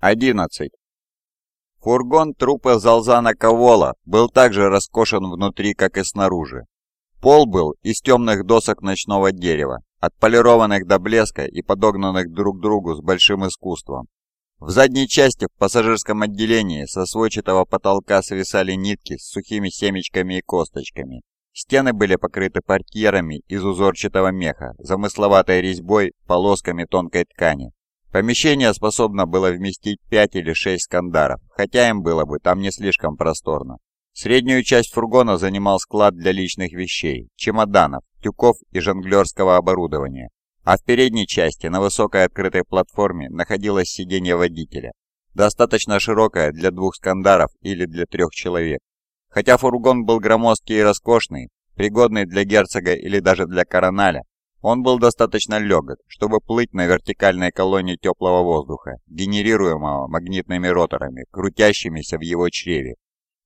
11. Фургон трупа Залзана Ковола был также роскошен внутри, как и снаружи. Пол был из темных досок ночного дерева, отполированных до блеска и подогнанных друг к другу с большим искусством. В задней части в пассажирском отделении со сводчатого потолка свисали нитки с сухими семечками и косточками. Стены были покрыты портьерами из узорчатого меха, замысловатой резьбой, полосками тонкой ткани. Помещение способно было вместить 5 или 6 скандаров, хотя им было бы там не слишком просторно. Среднюю часть фургона занимал склад для личных вещей, чемоданов, тюков и жонглерского оборудования. А в передней части, на высокой открытой платформе, находилось сиденье водителя, достаточно широкое для двух скандаров или для трех человек. Хотя фургон был громоздкий и роскошный, пригодный для герцога или даже для короналя, он был достаточно легок, чтобы плыть на вертикальной колонне теплого воздуха, генерируемого магнитными роторами, крутящимися в его чреве.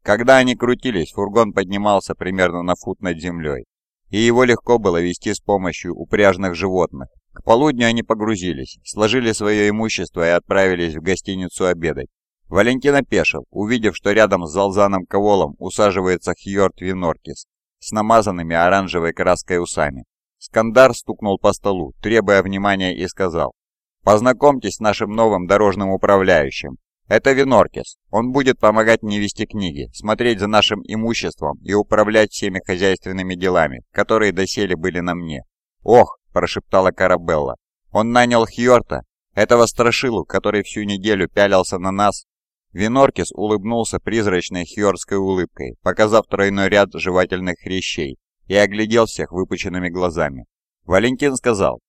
Когда они крутились, фургон поднимался примерно на фут над землей, и его легко было вести с помощью упряжных животных. К полудню они погрузились, сложили свое имущество и отправились в гостиницу обедать. Валентин опешил, увидев, что рядом с Залзаном Коволом усаживается Хьорт Виноркис с намазанными оранжевой краской усами. Скандар стукнул по столу, требуя внимания, и сказал, «Познакомьтесь с нашим новым дорожным управляющим. Это Виноркис. Он будет помогать мне вести книги, смотреть за нашим имуществом и управлять всеми хозяйственными делами, которые доселе были на мне». «Ох!» – прошептала Карабелла. «Он нанял Хьорта, этого страшилу, который всю неделю пялился на нас?» Виноркис улыбнулся призрачной хьорской улыбкой, показав тройной ряд жевательных хрящей, и оглядел всех выпученными глазами. Валентин сказал,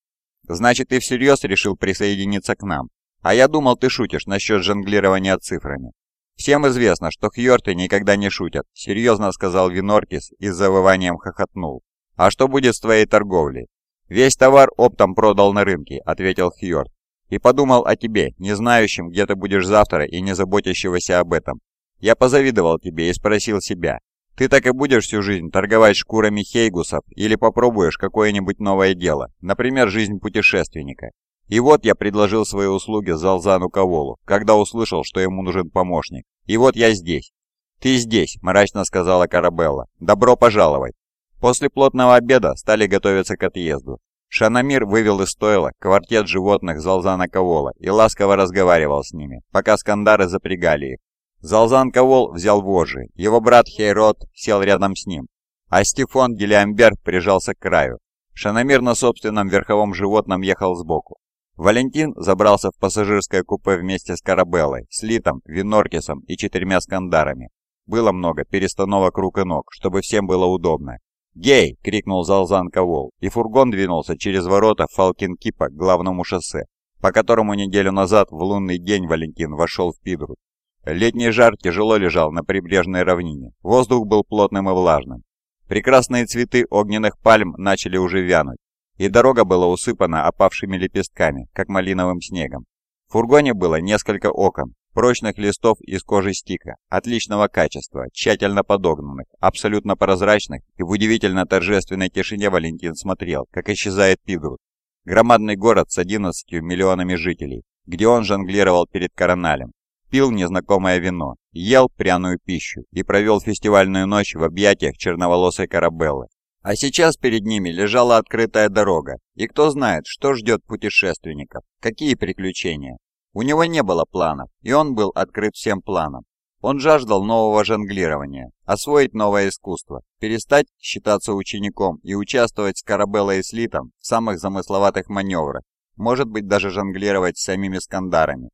«Значит, ты всерьез решил присоединиться к нам? А я думал, ты шутишь насчет жонглирования цифрами». «Всем известно, что хьорты никогда не шутят», — серьезно сказал Виноркис и с завыванием хохотнул. «А что будет с твоей торговлей?» «Весь товар оптом продал на рынке», — ответил Хьорт. «И подумал о тебе, не знающим, где ты будешь завтра и не заботящегося об этом. Я позавидовал тебе и спросил себя, ты так и будешь всю жизнь торговать шкурами хейгусов или попробуешь какое-нибудь новое дело, например, жизнь путешественника. И вот я предложил свои услуги Залзану Коволу, когда услышал, что ему нужен помощник. И вот я здесь. «Ты здесь», – мрачно сказала Карабелла. «Добро пожаловать». После плотного обеда стали готовиться к отъезду. Шанамир вывел из стойла квартет животных Залзана Ковола и ласково разговаривал с ними, пока скандары запрягали их. Залзан Ковол взял вожжи, его брат Хейрот сел рядом с ним, а Стефон Гелиамбер прижался к краю. Шанамир на собственном верховом животном ехал сбоку. Валентин забрался в пассажирское купе вместе с Карабеллой, Слитом, Виноркисом и четырьмя скандарами. Было много перестановок рук и ног, чтобы всем было удобно. «Гей!» — крикнул Залзан Ковол, и фургон двинулся через ворота Фалкинкипа к главному шоссе, по которому неделю назад в лунный день Валентин вошел в Пидрут. Летний жар тяжело лежал на прибрежной равнине. Воздух был плотным и влажным. Прекрасные цветы огненных пальм начали уже вянуть, и дорога была усыпана опавшими лепестками, как малиновым снегом. В фургоне было несколько окон, прочных листов из кожи стика, отличного качества, тщательно подогнанных, абсолютно прозрачных, и в удивительно торжественной тишине Валентин смотрел, как исчезает Пигрут, громадный город с 11 миллионами жителей, где он жонглировал перед Короналем, пил незнакомое вино, ел пряную пищу и провел фестивальную ночь в объятиях черноволосой Карабеллы. А сейчас перед ними лежала открытая дорога, и кто знает, что ждет путешественников, какие приключения. У него не было планов, и он был открыт всем планам. Он жаждал нового жонглирования, освоить новое искусство, перестать считаться учеником и участвовать с Карабеллой и Слитом в самых замысловатых маневрах, может быть даже жонглировать самими скандарами.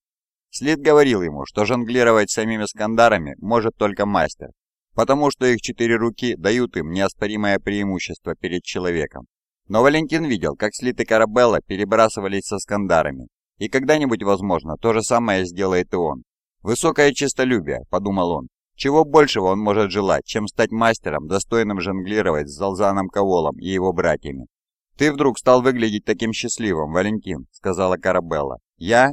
Слит говорил ему, что жонглировать самими скандарами может только мастер, потому что их четыре руки дают им неоспоримое преимущество перед человеком. Но Валентин видел, как Слит и Карабелла перебрасывались со скандарами, и когда-нибудь, возможно, то же самое сделает и он. «Высокое честолюбие», — подумал он. Чего большего он может желать, чем стать мастером, достойным жонглировать с Залзаном Коволом и его братьями? «Ты вдруг стал выглядеть таким счастливым, Валентин», — сказала Карабелла. «Я?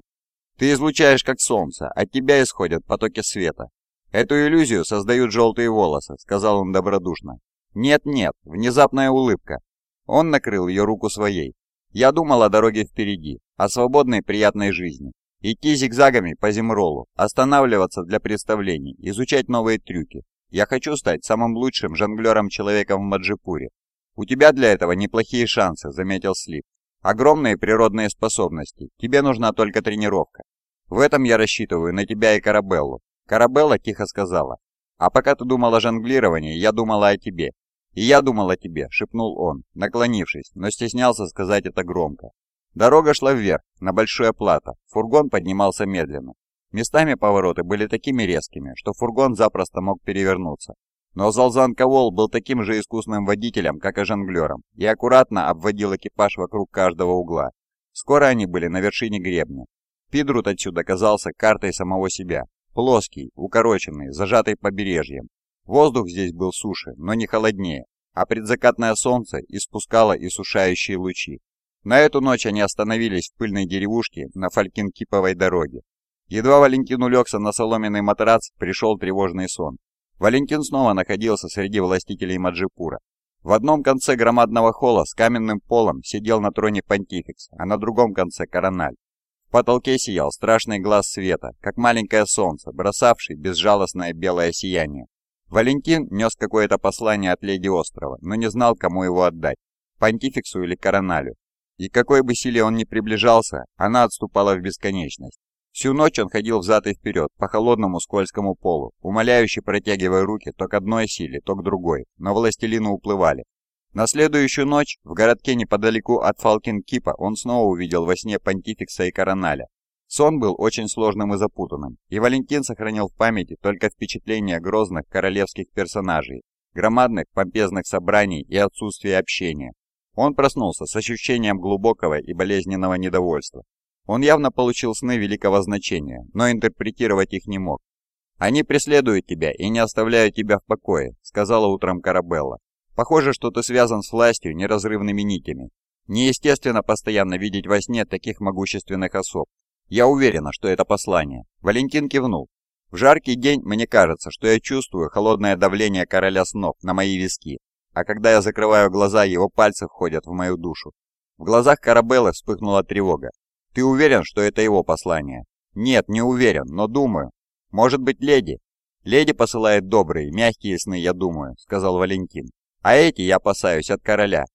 Ты излучаешь как солнце, от тебя исходят потоки света. Эту иллюзию создают желтые волосы, сказал он добродушно. Нет-нет, внезапная улыбка. Он накрыл ее руку своей. Я думал о дороге впереди, о свободной приятной жизни. Идти зигзагами по Зимролу, останавливаться для представлений, изучать новые трюки. Я хочу стать самым лучшим жонглером-человеком в Маджипуре. У тебя для этого неплохие шансы, заметил Слип. Огромные природные способности, тебе нужна только тренировка. В этом я рассчитываю на тебя и Карабеллу. Карабелла тихо сказала. А пока ты думал о жонглировании, я думала о тебе. «И я думал о тебе», — шепнул он, наклонившись, но стеснялся сказать это громко. Дорога шла вверх, на большое плато. Фургон поднимался медленно. Местами повороты были такими резкими, что фургон запросто мог перевернуться. Но Залзан Кавол был таким же искусным водителем, как и жонглером, и аккуратно обводил экипаж вокруг каждого угла. Скоро они были на вершине гребня. Пидрут отсюда казался картой самого себя. Плоский, укороченный, зажатый побережьем, Воздух здесь был суше, но не холоднее, а предзакатное солнце испускало иссушающие лучи. На эту ночь они остановились в пыльной деревушке на Фалькинкиповой дороге. Едва Валентин улегся на соломенный матрац, пришел тревожный сон. Валентин снова находился среди властителей Маджипура. В одном конце громадного холла с каменным полом сидел на троне понтификс, а на другом конце корональ. В потолке сиял страшный глаз света, как маленькое солнце, бросавший безжалостное белое сияние. Валентин нес какое-то послание от леди острова, но не знал, кому его отдать – понтификсу или короналю. И какой бы силе он ни приближался, она отступала в бесконечность. Всю ночь он ходил взад и вперед по холодному скользкому полу, умоляюще протягивая руки то к одной силе, то к другой, но властелины уплывали. На следующую ночь в городке неподалеку от Фалкин-Кипа он снова увидел во сне понтификса и короналя. Сон был очень сложным и запутанным, и Валентин сохранил в памяти только впечатления грозных королевских персонажей, громадных помпезных собраний и отсутствия общения. Он проснулся с ощущением глубокого и болезненного недовольства. Он явно получил сны великого значения, но интерпретировать их не мог. «Они преследуют тебя и не оставляют тебя в покое», — сказала утром Карабелла. «Похоже, что ты связан с властью неразрывными нитями. Неестественно постоянно видеть во сне таких могущественных особ, я уверена, что это послание. Валентин кивнул. В жаркий день мне кажется, что я чувствую холодное давление короля снов на мои виски, а когда я закрываю глаза, его пальцы входят в мою душу. В глазах Карабеллы вспыхнула тревога. «Ты уверен, что это его послание?» «Нет, не уверен, но думаю. Может быть, леди?» «Леди посылает добрые, мягкие сны, я думаю», — сказал Валентин. «А эти я опасаюсь от короля».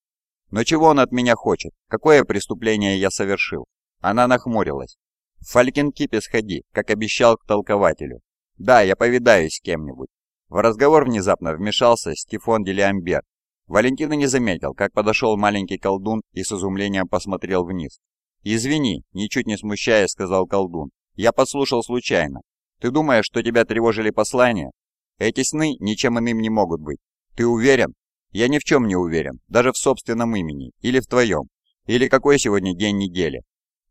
«Но чего он от меня хочет? Какое преступление я совершил?» Она нахмурилась. В Фалькенкипе сходи, как обещал к толкователю. Да, я повидаюсь с кем-нибудь. В разговор внезапно вмешался Стефан Делиамбер. Валентина не заметил, как подошел маленький колдун и с изумлением посмотрел вниз. «Извини», — ничуть не смущаясь, сказал колдун. «Я подслушал случайно. Ты думаешь, что тебя тревожили послания? Эти сны ничем иным не могут быть. Ты уверен? Я ни в чем не уверен, даже в собственном имени, или в твоем. Или какой сегодня день недели.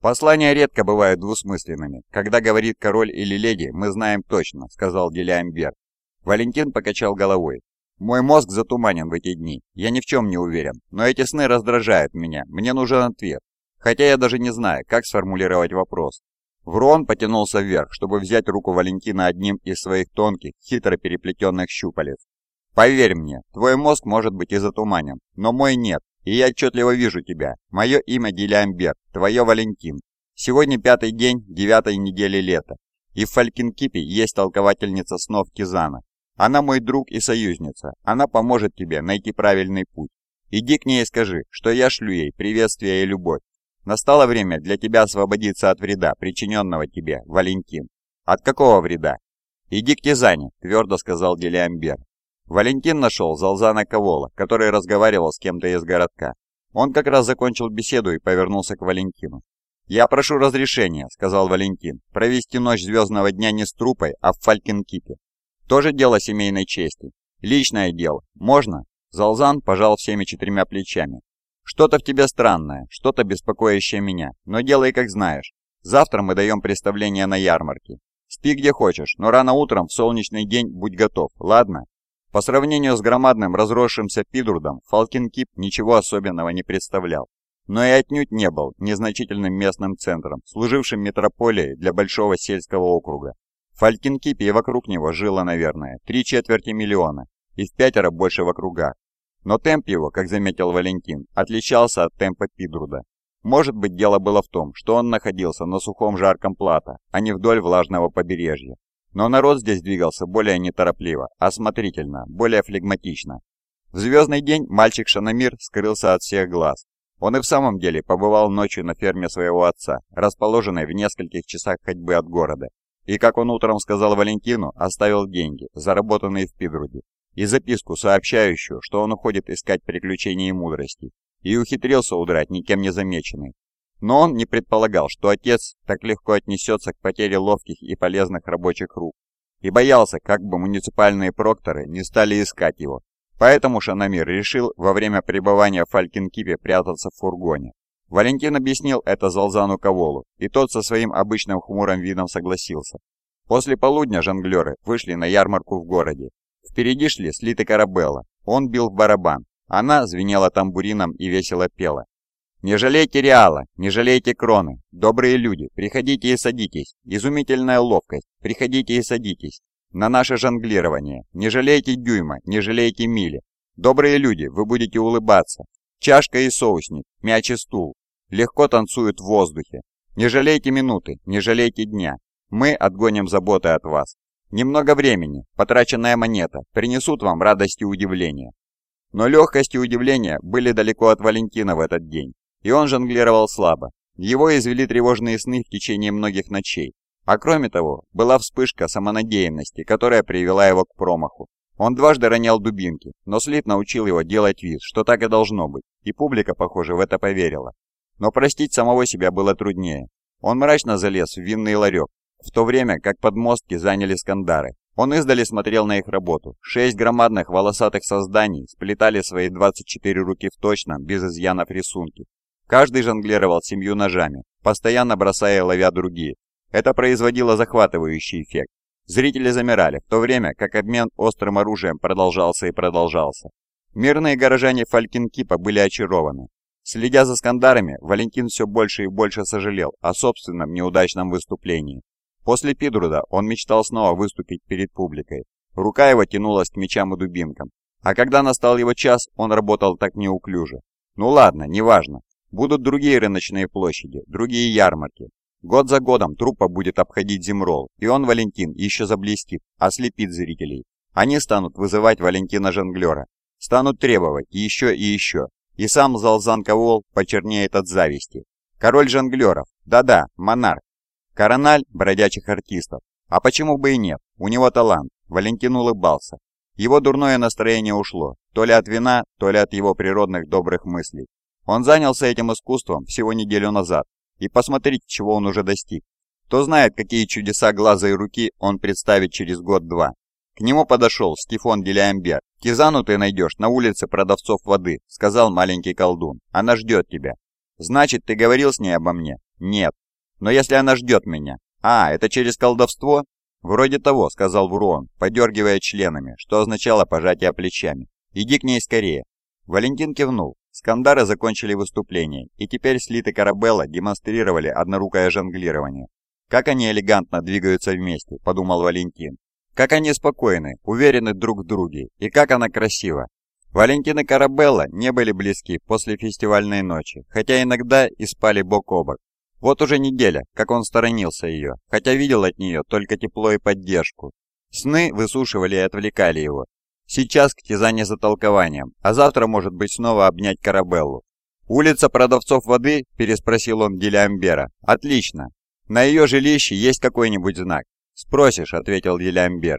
«Послания редко бывают двусмысленными. Когда говорит король или леди, мы знаем точно», — сказал Делиамбер. Валентин покачал головой. «Мой мозг затуманен в эти дни. Я ни в чем не уверен. Но эти сны раздражают меня. Мне нужен ответ. Хотя я даже не знаю, как сформулировать вопрос». Врон потянулся вверх, чтобы взять руку Валентина одним из своих тонких, хитро переплетенных щупалец. «Поверь мне, твой мозг может быть и затуманен, но мой нет. И я отчетливо вижу тебя. Мое имя Дилиамбер, твое Валентин. Сегодня пятый день девятой недели лета. И в Фалькинкипе есть толковательница снов Кизана. Она мой друг и союзница. Она поможет тебе найти правильный путь. Иди к ней и скажи, что я шлю ей приветствие и любовь. Настало время для тебя освободиться от вреда, причиненного тебе, Валентин. От какого вреда? Иди к Тизане, твердо сказал Делиамбер. Валентин нашел Залзана Ковола, который разговаривал с кем-то из городка. Он как раз закончил беседу и повернулся к Валентину. «Я прошу разрешения», — сказал Валентин, — «провести ночь звездного дня не с трупой, а в Фалькинкипе. Тоже дело семейной чести. Личное дело. Можно?» Залзан пожал всеми четырьмя плечами. «Что-то в тебе странное, что-то беспокоящее меня, но делай как знаешь. Завтра мы даем представление на ярмарке. Спи где хочешь, но рано утром в солнечный день будь готов, ладно?» По сравнению с громадным разросшимся Пидурдом, Фалкинкип ничего особенного не представлял, но и отнюдь не был незначительным местным центром, служившим метрополией для большого сельского округа. В Фалькинкипе и вокруг него жило, наверное, три четверти миллиона, и в пятеро больше в округах. Но темп его, как заметил Валентин, отличался от темпа Пидруда. Может быть, дело было в том, что он находился на сухом жарком плато, а не вдоль влажного побережья. Но народ здесь двигался более неторопливо, осмотрительно, более флегматично. В звездный день мальчик Шанамир скрылся от всех глаз. Он и в самом деле побывал ночью на ферме своего отца, расположенной в нескольких часах ходьбы от города. И, как он утром сказал Валентину, оставил деньги, заработанные в Пидруде, и записку, сообщающую, что он уходит искать приключений и мудрости, и ухитрился удрать никем не замеченный. Но он не предполагал, что отец так легко отнесется к потере ловких и полезных рабочих рук, и боялся, как бы муниципальные прокторы не стали искать его. Поэтому Шанамир решил во время пребывания в Фалькинкипе прятаться в фургоне. Валентин объяснил это Залзану Коволу, и тот со своим обычным хмурым видом согласился. После полудня жонглеры вышли на ярмарку в городе. Впереди шли слиты Карабелла, он бил в барабан, она звенела тамбурином и весело пела. «Не жалейте реала, не жалейте кроны, добрые люди, приходите и садитесь, изумительная ловкость, приходите и садитесь, на наше жонглирование, не жалейте дюйма, не жалейте мили, добрые люди, вы будете улыбаться, чашка и соусник, мяч и стул, легко танцуют в воздухе, не жалейте минуты, не жалейте дня, мы отгоним заботы от вас, Немного времени, потраченная монета, принесут вам радость и удивление. Но легкость и удивление были далеко от Валентина в этот день, и он жонглировал слабо. Его извели тревожные сны в течение многих ночей. А кроме того, была вспышка самонадеянности, которая привела его к промаху. Он дважды ронял дубинки, но Слит научил его делать вид, что так и должно быть, и публика, похоже, в это поверила. Но простить самого себя было труднее. Он мрачно залез в винный ларек, в то время как подмостки заняли скандары. Он издали смотрел на их работу. Шесть громадных волосатых созданий сплетали свои 24 руки в точном, без изъянов рисунки. Каждый жонглировал семью ножами, постоянно бросая и ловя другие. Это производило захватывающий эффект. Зрители замирали, в то время как обмен острым оружием продолжался и продолжался. Мирные горожане Фалькинкипа были очарованы. Следя за скандарами, Валентин все больше и больше сожалел о собственном неудачном выступлении. После Пидруда он мечтал снова выступить перед публикой. Рука его тянулась к мечам и дубинкам. А когда настал его час, он работал так неуклюже. Ну ладно, неважно. Будут другие рыночные площади, другие ярмарки. Год за годом труппа будет обходить Зимрол, и он, Валентин, еще заблестит, ослепит зрителей. Они станут вызывать Валентина Жонглера, станут требовать еще и еще. И сам Залзан Кавол почернеет от зависти. Король жонглеров, да-да, монарх, Корональ бродячих артистов. А почему бы и нет? У него талант. Валентин улыбался. Его дурное настроение ушло, то ли от вина, то ли от его природных добрых мыслей. Он занялся этим искусством всего неделю назад, и посмотрите, чего он уже достиг. Кто знает, какие чудеса глаза и руки он представит через год-два. К нему подошел Стефан Гелиамбер. «Кизану ты найдешь на улице продавцов воды», — сказал маленький колдун. «Она ждет тебя». «Значит, ты говорил с ней обо мне?» «Нет». Но если она ждет меня... А, это через колдовство? Вроде того, сказал Врон, подергивая членами, что означало пожатие плечами. Иди к ней скорее. Валентин кивнул. Скандары закончили выступление, и теперь слиты Карабелла демонстрировали однорукое жонглирование. «Как они элегантно двигаются вместе», — подумал Валентин. «Как они спокойны, уверены друг в друге, и как она красива». Валентин и Карабелла не были близки после фестивальной ночи, хотя иногда и спали бок о бок. Вот уже неделя, как он сторонился ее, хотя видел от нее только тепло и поддержку. Сны высушивали и отвлекали его. Сейчас к тязане за толкованием, а завтра, может быть, снова обнять Карабеллу. «Улица продавцов воды?» – переспросил он Делямбера. «Отлично. На ее жилище есть какой-нибудь знак?» «Спросишь», – ответил Делямбер.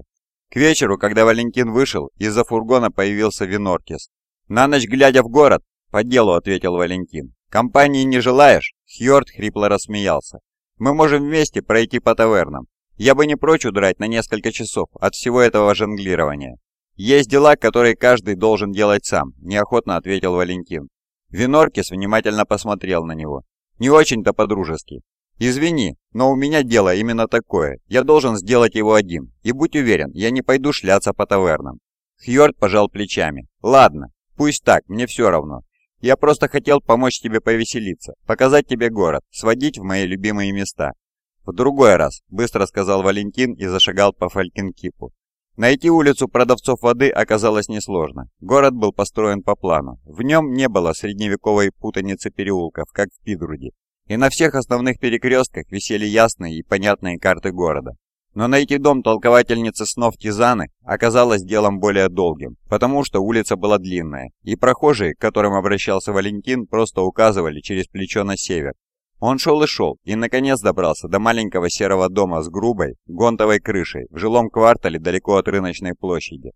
К вечеру, когда Валентин вышел, из-за фургона появился Виноркис. «На ночь глядя в город?» «По делу», – ответил Валентин. «Компании не желаешь?» Хьорд хрипло рассмеялся. «Мы можем вместе пройти по тавернам. Я бы не прочь удрать на несколько часов от всего этого жонглирования. Есть дела, которые каждый должен делать сам», – неохотно ответил Валентин. Виноркис внимательно посмотрел на него. «Не очень-то по-дружески. «Извини, но у меня дело именно такое. Я должен сделать его один. И будь уверен, я не пойду шляться по тавернам». Хьорд пожал плечами. «Ладно, пусть так, мне все равно. Я просто хотел помочь тебе повеселиться, показать тебе город, сводить в мои любимые места. В другой раз, быстро сказал Валентин и зашагал по Фалькинкипу. Найти улицу продавцов воды оказалось несложно. Город был построен по плану. В нем не было средневековой путаницы переулков, как в Пидруде. И на всех основных перекрестках висели ясные и понятные карты города. Но найти дом толковательницы снов Тизаны оказалось делом более долгим, потому что улица была длинная, и прохожие, к которым обращался Валентин, просто указывали через плечо на север. Он шел и шел, и наконец добрался до маленького серого дома с грубой, гонтовой крышей в жилом квартале далеко от рыночной площади.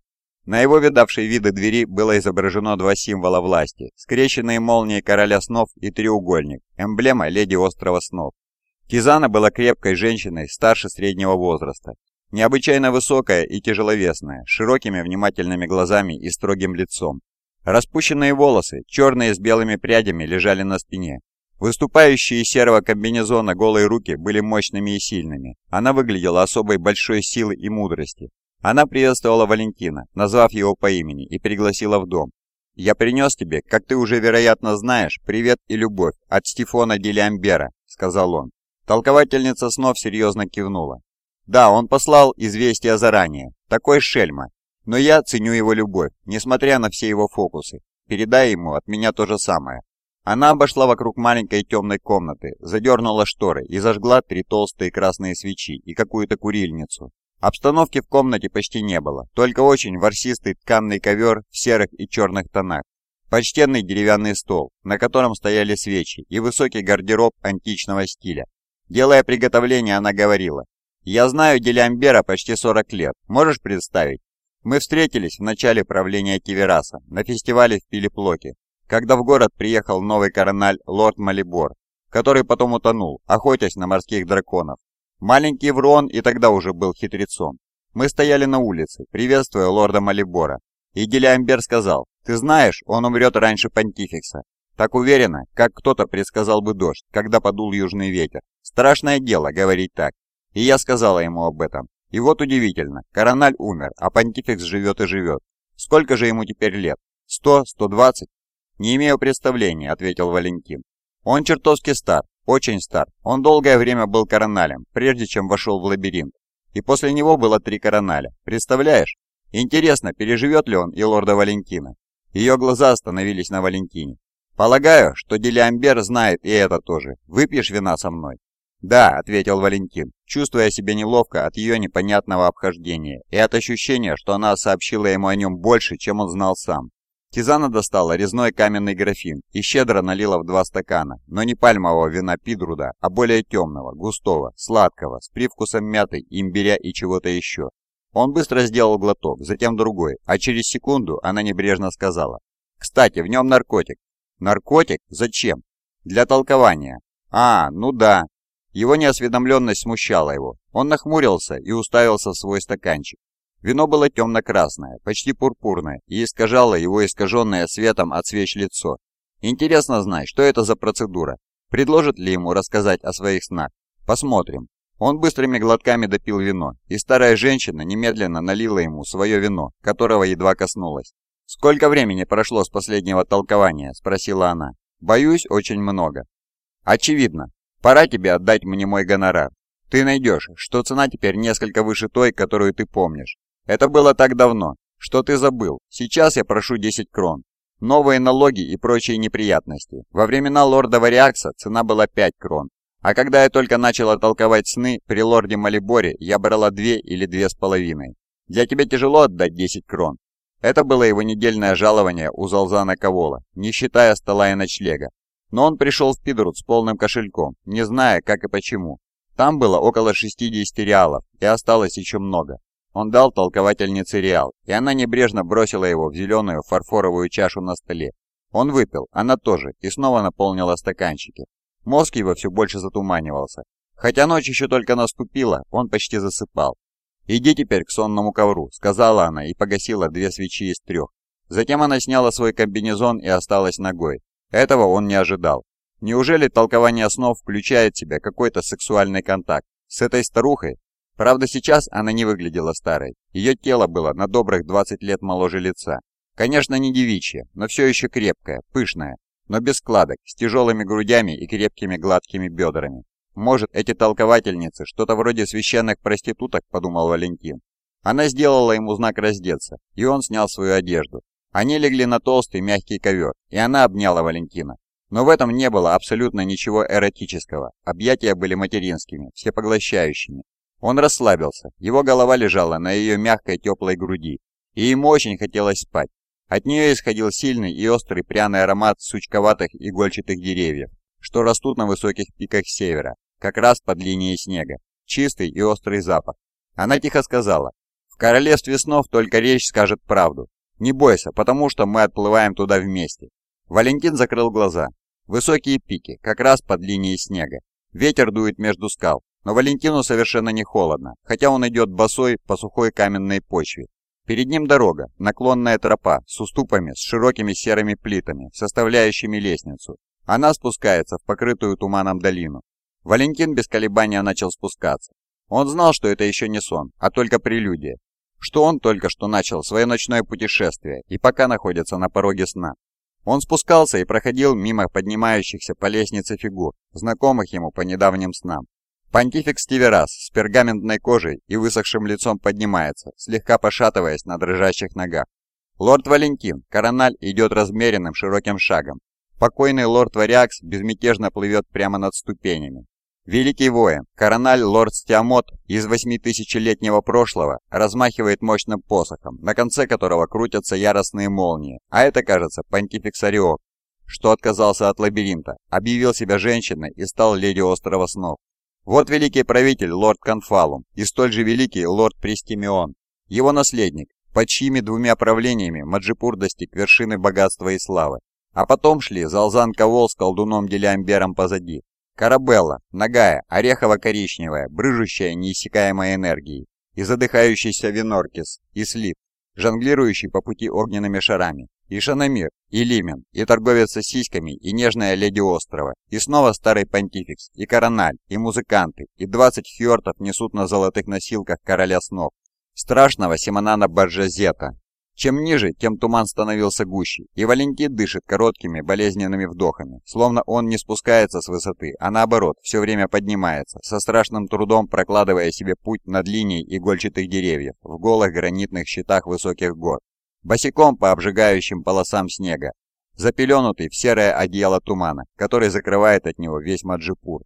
На его видавшей виды двери было изображено два символа власти, скрещенные молнии короля снов и треугольник, эмблема леди острова снов. Кизана была крепкой женщиной старше среднего возраста, необычайно высокая и тяжеловесная, с широкими внимательными глазами и строгим лицом. Распущенные волосы, черные с белыми прядями, лежали на спине. Выступающие из серого комбинезона голые руки были мощными и сильными. Она выглядела особой большой силой и мудрости. Она приветствовала Валентина, назвав его по имени, и пригласила в дом. «Я принес тебе, как ты уже вероятно знаешь, привет и любовь от Стефона Делиамбера», — сказал он. Толковательница снов серьезно кивнула. Да, он послал известие заранее. Такой шельма. Но я ценю его любовь, несмотря на все его фокусы. Передай ему от меня то же самое. Она обошла вокруг маленькой темной комнаты, задернула шторы и зажгла три толстые красные свечи и какую-то курильницу. Обстановки в комнате почти не было, только очень ворсистый тканный ковер в серых и черных тонах, почтенный деревянный стол, на котором стояли свечи, и высокий гардероб античного стиля, Делая приготовление, она говорила, «Я знаю Делямбера почти 40 лет. Можешь представить? Мы встретились в начале правления Тивераса на фестивале в Пилиплоке, когда в город приехал новый корональ лорд Малибор, который потом утонул, охотясь на морских драконов. Маленький Врон и тогда уже был хитрецом. Мы стояли на улице, приветствуя лорда Малибора, и Делямбер сказал, «Ты знаешь, он умрет раньше понтификса. Так уверенно, как кто-то предсказал бы дождь, когда подул южный ветер. Страшное дело говорить так. И я сказала ему об этом. И вот удивительно, Корональ умер, а понтификс живет и живет. Сколько же ему теперь лет? Сто? Сто двадцать? Не имею представления, ответил Валентин. Он чертовски стар, очень стар. Он долгое время был короналем, прежде чем вошел в лабиринт. И после него было три короналя. Представляешь? Интересно, переживет ли он и лорда Валентина? Ее глаза остановились на Валентине. «Полагаю, что Делиамбер знает и это тоже. Выпьешь вина со мной?» «Да», — ответил Валентин, чувствуя себя неловко от ее непонятного обхождения и от ощущения, что она сообщила ему о нем больше, чем он знал сам. Тизана достала резной каменный графин и щедро налила в два стакана, но не пальмового вина Пидруда, а более темного, густого, сладкого, с привкусом мяты, имбиря и чего-то еще. Он быстро сделал глоток, затем другой, а через секунду она небрежно сказала. «Кстати, в нем наркотик. Наркотик? Зачем? Для толкования. А, ну да. Его неосведомленность смущала его. Он нахмурился и уставился в свой стаканчик. Вино было темно-красное, почти пурпурное, и искажало его искаженное светом от свеч лицо. Интересно знать, что это за процедура. Предложит ли ему рассказать о своих снах? Посмотрим. Он быстрыми глотками допил вино, и старая женщина немедленно налила ему свое вино, которого едва коснулась. «Сколько времени прошло с последнего толкования?» – спросила она. «Боюсь, очень много». «Очевидно. Пора тебе отдать мне мой гонорар. Ты найдешь, что цена теперь несколько выше той, которую ты помнишь. Это было так давно, что ты забыл. Сейчас я прошу 10 крон. Новые налоги и прочие неприятности. Во времена лорда Вариакса цена была 5 крон. А когда я только начала толковать сны при лорде Малиборе, я брала 2 или 2,5. Для тебя тяжело отдать 10 крон? Это было его недельное жалование у Залзана Ковола, не считая стола и ночлега. Но он пришел в Пидрут с полным кошельком, не зная, как и почему. Там было около 60 реалов, и осталось еще много. Он дал толковательнице реал, и она небрежно бросила его в зеленую фарфоровую чашу на столе. Он выпил, она тоже, и снова наполнила стаканчики. Мозг его все больше затуманивался. Хотя ночь еще только наступила, он почти засыпал. «Иди теперь к сонному ковру», — сказала она и погасила две свечи из трех. Затем она сняла свой комбинезон и осталась ногой. Этого он не ожидал. Неужели толкование снов включает в себя какой-то сексуальный контакт с этой старухой? Правда, сейчас она не выглядела старой. Ее тело было на добрых 20 лет моложе лица. Конечно, не девичье, но все еще крепкое, пышное, но без складок, с тяжелыми грудями и крепкими гладкими бедрами. «Может, эти толковательницы, что-то вроде священных проституток», — подумал Валентин. Она сделала ему знак раздеться, и он снял свою одежду. Они легли на толстый мягкий ковер, и она обняла Валентина. Но в этом не было абсолютно ничего эротического. Объятия были материнскими, всепоглощающими. Он расслабился, его голова лежала на ее мягкой теплой груди, и ему очень хотелось спать. От нее исходил сильный и острый пряный аромат сучковатых игольчатых деревьев, что растут на высоких пиках севера, как раз под линией снега. Чистый и острый запах. Она тихо сказала, «В королевстве снов только речь скажет правду. Не бойся, потому что мы отплываем туда вместе». Валентин закрыл глаза. Высокие пики, как раз под линией снега. Ветер дует между скал, но Валентину совершенно не холодно, хотя он идет босой по сухой каменной почве. Перед ним дорога, наклонная тропа с уступами с широкими серыми плитами, составляющими лестницу. Она спускается в покрытую туманом долину. Валентин без колебания начал спускаться. Он знал, что это еще не сон, а только прелюдия. Что он только что начал свое ночное путешествие и пока находится на пороге сна. Он спускался и проходил мимо поднимающихся по лестнице фигур, знакомых ему по недавним снам. Понтифик Стиверас с пергаментной кожей и высохшим лицом поднимается, слегка пошатываясь на дрожащих ногах. Лорд Валентин, корональ, идет размеренным широким шагом. Покойный лорд Вариакс безмятежно плывет прямо над ступенями. Великий воин, корональ лорд Стиамот из восьмитысячелетнего прошлого размахивает мощным посохом, на конце которого крутятся яростные молнии, а это, кажется, понтифик Сариок, что отказался от лабиринта, объявил себя женщиной и стал леди острова снов. Вот великий правитель лорд Конфалум и столь же великий лорд Престимион, его наследник, под чьими двумя правлениями Маджипур достиг вершины богатства и славы. А потом шли Залзан Ковол с колдуном Делиамбером позади, Карабелла, ногая, орехово-коричневая, брыжущая неиссякаемой энергией, и задыхающийся Виноркис, и Слит, жонглирующий по пути огненными шарами, и Шанамир, и Лимен, и торговец сиськами, и нежная леди острова, и снова старый понтификс, и корональ, и музыканты, и 20 хьортов несут на золотых носилках короля снов, страшного Симонана Баржазета. Чем ниже, тем туман становился гуще, и Валентин дышит короткими болезненными вдохами, словно он не спускается с высоты, а наоборот, все время поднимается, со страшным трудом прокладывая себе путь над линией игольчатых деревьев в голых гранитных щитах высоких гор босиком по обжигающим полосам снега, запеленутый в серое одеяло тумана, который закрывает от него весь Маджипур.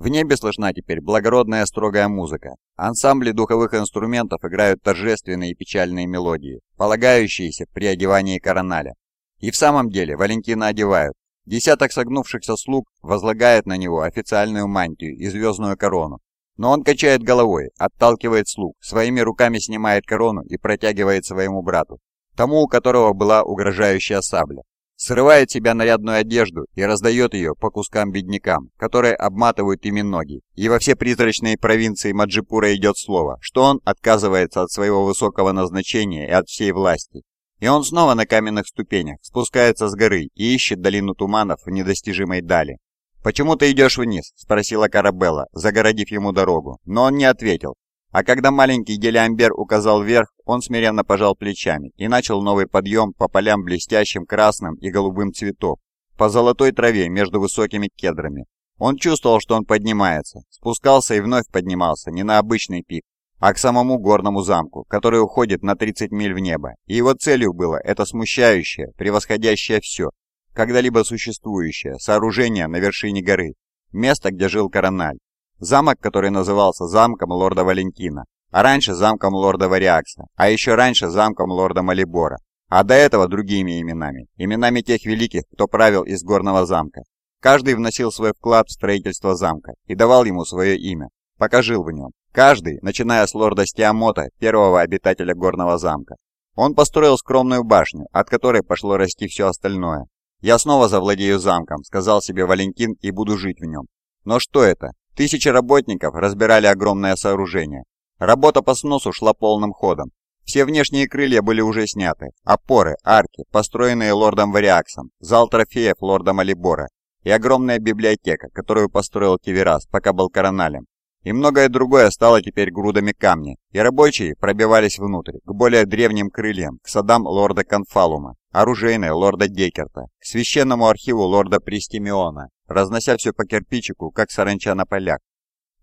В небе слышна теперь благородная строгая музыка. Ансамбли духовых инструментов играют торжественные и печальные мелодии, полагающиеся при одевании короналя. И в самом деле Валентина одевают. Десяток согнувшихся слуг возлагает на него официальную мантию и звездную корону. Но он качает головой, отталкивает слуг, своими руками снимает корону и протягивает своему брату тому, у которого была угрожающая сабля. Срывает себя нарядную одежду и раздает ее по кускам беднякам, которые обматывают ими ноги. И во все призрачные провинции Маджипура идет слово, что он отказывается от своего высокого назначения и от всей власти. И он снова на каменных ступенях спускается с горы и ищет долину туманов в недостижимой дали. «Почему ты идешь вниз?» – спросила Карабелла, загородив ему дорогу, но он не ответил, а когда маленький Гелиамбер указал вверх, он смиренно пожал плечами и начал новый подъем по полям блестящим красным и голубым цветов, по золотой траве между высокими кедрами. Он чувствовал, что он поднимается, спускался и вновь поднимался не на обычный пик, а к самому горному замку, который уходит на 30 миль в небо. И его целью было это смущающее, превосходящее все, когда-либо существующее сооружение на вершине горы, место, где жил Корональ. Замок, который назывался замком лорда Валентина, а раньше замком лорда Вариакса, а еще раньше замком лорда Малибора, а до этого другими именами, именами тех великих, кто правил из горного замка. Каждый вносил свой вклад в строительство замка и давал ему свое имя, пока жил в нем. Каждый, начиная с лорда Стиамота, первого обитателя горного замка. Он построил скромную башню, от которой пошло расти все остальное. «Я снова завладею замком», — сказал себе Валентин, — «и буду жить в нем». Но что это? Тысячи работников разбирали огромное сооружение. Работа по сносу шла полным ходом. Все внешние крылья были уже сняты. Опоры, арки, построенные лордом Вариаксом, зал трофеев лорда Малибора и огромная библиотека, которую построил Киверас, пока был короналем. И многое другое стало теперь грудами камня, и рабочие пробивались внутрь, к более древним крыльям, к садам лорда Конфалума, оружейной лорда Декерта, к священному архиву лорда Пристимиона, разнося все по кирпичику, как саранча на полях.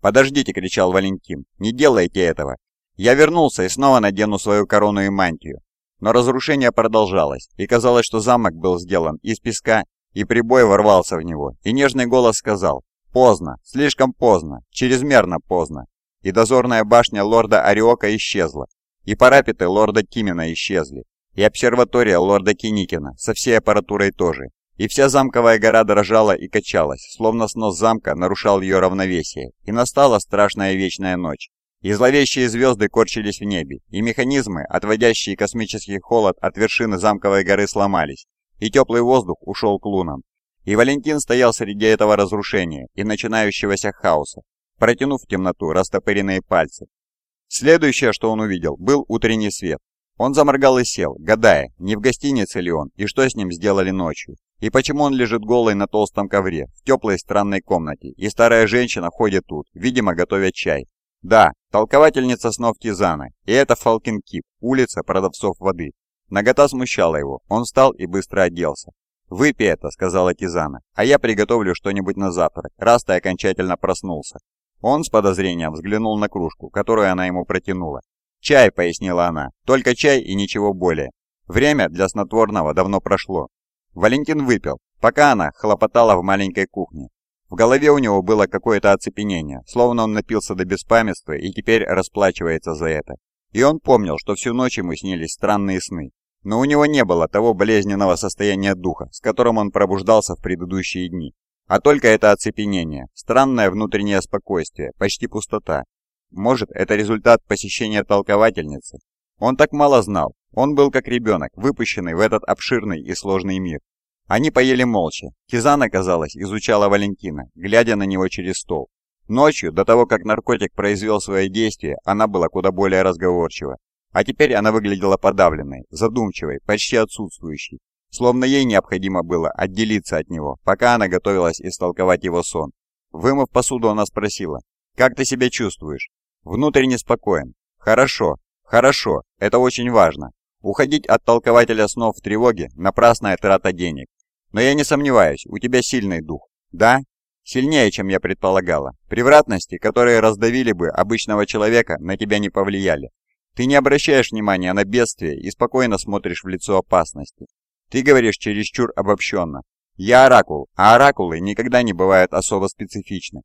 «Подождите!» — кричал Валентин. «Не делайте этого! Я вернулся и снова надену свою корону и мантию. Но разрушение продолжалось, и казалось, что замок был сделан из песка, и прибой ворвался в него, и нежный голос сказал «Поздно, слишком поздно, чрезмерно поздно». И дозорная башня лорда Ариока исчезла, и парапеты лорда Кимина исчезли, и обсерватория лорда Киникина со всей аппаратурой тоже, и вся замковая гора дрожала и качалась, словно снос замка нарушал ее равновесие, и настала страшная вечная ночь. И зловещие звезды корчились в небе, и механизмы, отводящие космический холод от вершины замковой горы, сломались, и теплый воздух ушел к лунам. И Валентин стоял среди этого разрушения и начинающегося хаоса, протянув в темноту растопыренные пальцы. Следующее, что он увидел, был утренний свет. Он заморгал и сел, гадая, не в гостинице ли он, и что с ним сделали ночью. И почему он лежит голый на толстом ковре, в теплой странной комнате, и старая женщина ходит тут, видимо, готовя чай. Да, толковательница снов Тизана, и это Фалкин Кип, улица продавцов воды. Нагота смущала его, он встал и быстро оделся. «Выпей это», — сказала Тизана, — «а я приготовлю что-нибудь на завтрак, раз ты окончательно проснулся». Он с подозрением взглянул на кружку, которую она ему протянула. «Чай», — пояснила она, — «только чай и ничего более. Время для снотворного давно прошло. Валентин выпил, пока она хлопотала в маленькой кухне. В голове у него было какое-то оцепенение, словно он напился до беспамятства и теперь расплачивается за это. И он помнил, что всю ночь ему снились странные сны. Но у него не было того болезненного состояния духа, с которым он пробуждался в предыдущие дни. А только это оцепенение, странное внутреннее спокойствие, почти пустота. Может, это результат посещения толковательницы? Он так мало знал, он был как ребенок, выпущенный в этот обширный и сложный мир. Они поели молча. Кизана, казалось, изучала Валентина, глядя на него через стол. Ночью, до того, как наркотик произвел свое действие, она была куда более разговорчива. А теперь она выглядела подавленной, задумчивой, почти отсутствующей. Словно ей необходимо было отделиться от него, пока она готовилась истолковать его сон. Вымыв посуду, она спросила, «Как ты себя чувствуешь?» «Внутренне спокоен». «Хорошо, хорошо, это очень важно. Уходить от толкователя снов в тревоге – напрасная трата денег. Но я не сомневаюсь, у тебя сильный дух. Да? Сильнее, чем я предполагала. Превратности, которые раздавили бы обычного человека, на тебя не повлияли. Ты не обращаешь внимания на бедствие и спокойно смотришь в лицо опасности. Ты говоришь чересчур обобщенно. Я оракул, а оракулы никогда не бывают особо специфичны.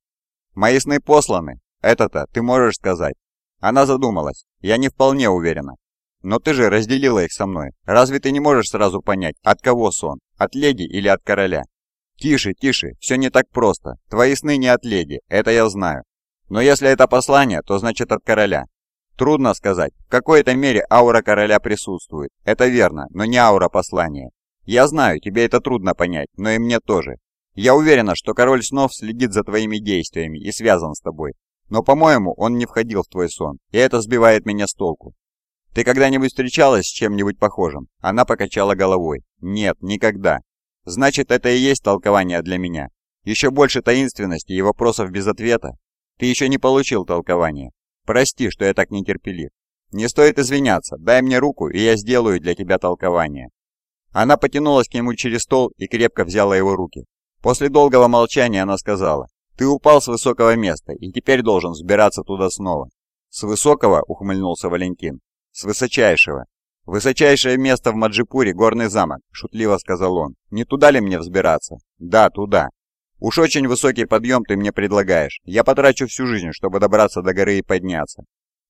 Мои сны посланы. Это-то ты можешь сказать. Она задумалась. Я не вполне уверена. Но ты же разделила их со мной. Разве ты не можешь сразу понять, от кого сон? От леди или от короля? Тише, тише, все не так просто. Твои сны не от леди, это я знаю. Но если это послание, то значит от короля. Трудно сказать. В какой-то мере аура короля присутствует. Это верно, но не аура послания. Я знаю, тебе это трудно понять, но и мне тоже. Я уверена, что король снов следит за твоими действиями и связан с тобой. Но, по-моему, он не входил в твой сон, и это сбивает меня с толку. «Ты когда-нибудь встречалась с чем-нибудь похожим?» Она покачала головой. «Нет, никогда». «Значит, это и есть толкование для меня. Еще больше таинственности и вопросов без ответа. Ты еще не получил толкования. Прости, что я так нетерпелив. Не стоит извиняться, дай мне руку, и я сделаю для тебя толкование». Она потянулась к нему через стол и крепко взяла его руки. После долгого молчания она сказала, «Ты упал с высокого места и теперь должен взбираться туда снова». «С высокого?» — ухмыльнулся Валентин. «С высочайшего». «Высочайшее место в Маджипуре — горный замок», — шутливо сказал он. «Не туда ли мне взбираться?» «Да, туда». «Уж очень высокий подъем ты мне предлагаешь. Я потрачу всю жизнь, чтобы добраться до горы и подняться».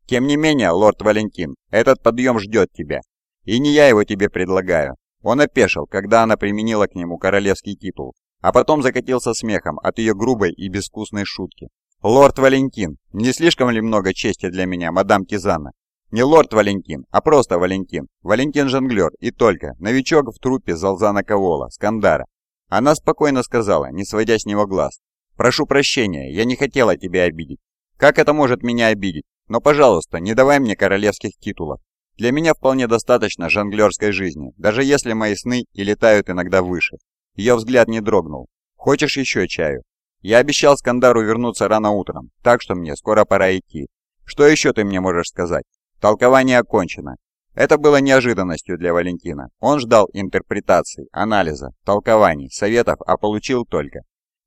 «Тем не менее, лорд Валентин, этот подъем ждет тебя. И не я его тебе предлагаю». Он опешил, когда она применила к нему королевский титул, а потом закатился смехом от ее грубой и безвкусной шутки. «Лорд Валентин, не слишком ли много чести для меня, мадам Тизана? Не лорд Валентин, а просто Валентин. Валентин-жонглер и только. Новичок в труппе Залзана Кавола, Скандара. Она спокойно сказала, не сводя с него глаз. «Прошу прощения, я не хотела тебя обидеть. Как это может меня обидеть? Но, пожалуйста, не давай мне королевских титулов. Для меня вполне достаточно жонглерской жизни, даже если мои сны и летают иногда выше». Ее взгляд не дрогнул. «Хочешь еще чаю?» Я обещал Скандару вернуться рано утром, так что мне скоро пора идти. Что еще ты мне можешь сказать? Толкование окончено. Это было неожиданностью для Валентина. Он ждал интерпретаций, анализа, толкований, советов, а получил только.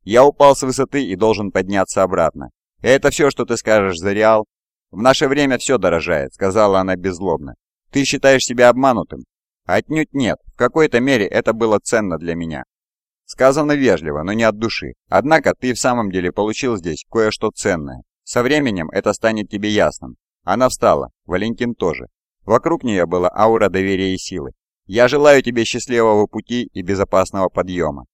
«Я упал с высоты и должен подняться обратно. И это все, что ты скажешь за Реал?» «В наше время все дорожает», — сказала она беззлобно. «Ты считаешь себя обманутым?» «Отнюдь нет. В какой-то мере это было ценно для меня». Сказано вежливо, но не от души. Однако ты в самом деле получил здесь кое-что ценное. Со временем это станет тебе ясным. Она встала, Валентин тоже. Вокруг нее была аура доверия и силы. «Я желаю тебе счастливого пути и безопасного подъема.